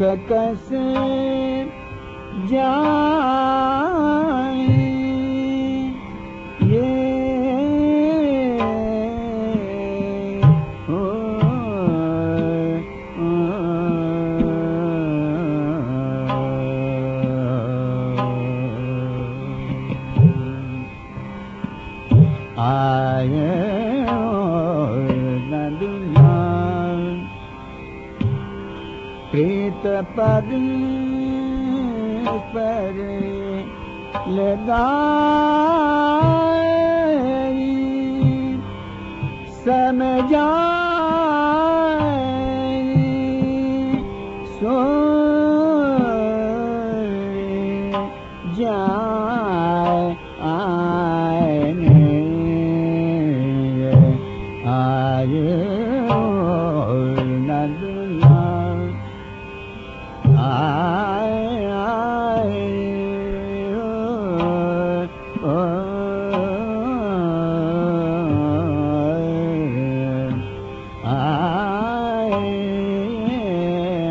कसे जा ये अय प्रीत पद लॻ जर